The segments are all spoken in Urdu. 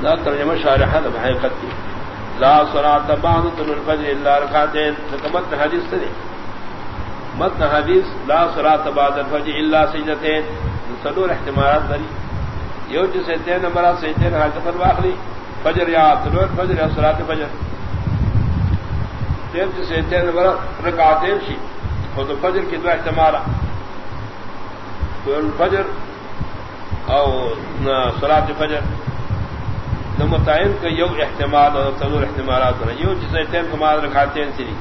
لا ترجمہ شارحہ دا بحقیقت کی لا صلاة بعد طلوع الفجر الا رکعتين متن حدیث سے متن حدیث، لا صلاة بعد الفجر الا سجدتين صدور احتمالات دری یو جو سیدین نمبرات سیدین حاجت الواخلی فجر یا طلوع الفجر یا صلاة فجر تیر جو سیدین نمبرات رکعتين شی۔ خود فجر کی دو احتمالات۔ طلوع الفجر او صلاة فجر نہ متعین کا یو احتمال اور تدور احتمالات ہونا۔ یو جسے تین کمال رکھاتے ہیں سری۔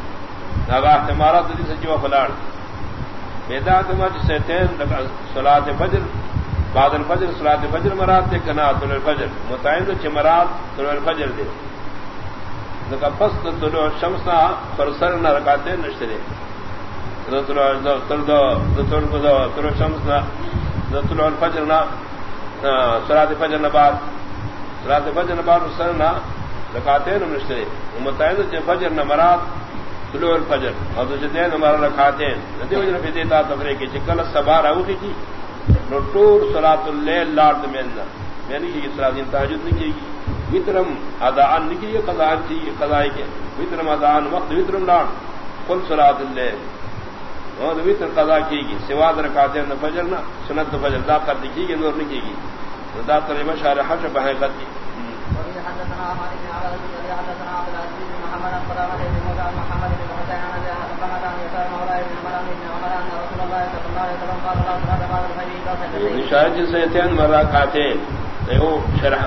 ناگا احتمالات دی سے جو فلاڑ میدا تما جسے تین صلاة فجر بعد الفجر، صلاة فجر مراد تے کنا طلوع الفجر۔ متعین تو چمرات طلوع الفجر دے۔ نکا پس طلوع الشمس نا فرسر نہ رکھاتے ہیں نشترے طلوع الشمس نا طلوع الفجر نا صلاة فجر نہ بعد رات فجر بار سرنا رکاتے نمشترے متعین فجر نمرات طلوع الفجر۔ اور دوسرے نمبر رکھاتے ندی وجہ پہ دیتا تفرے کی چکل سبار او کی جی۔ نو ٹور سرات اللیل لارد میں میلنا یعنی کہ سرات تحجد نہیں کی گی۔ وطرم ادان نہیں کی قضا کی، قضاء کے۔ وطرم ادان وقت وطرم لارد کل سرات اللیل۔ اور وطر قضا کی گی سواد رکھاتے فجر نہ سنت فجر دا کر دی گی نور نہیں کی گی دا ترجمہ شارح حش بحقت کی شاید جسے تین مرہ کھاتے شرح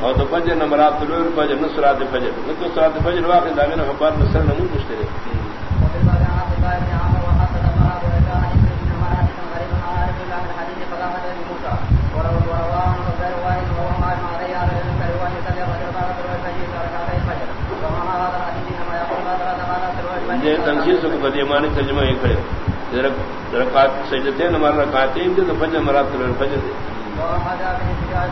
اور تو فجر نمبرات طلوع الفجر نصرات فجر نصرات فجر واقع داغن خبر نصر نمون مشترک تنسیل سے بدی مانی ترجمہ یہ کرے رکعت سجدتین ہمارا رکعتین دے تو فجر مرات فجر دے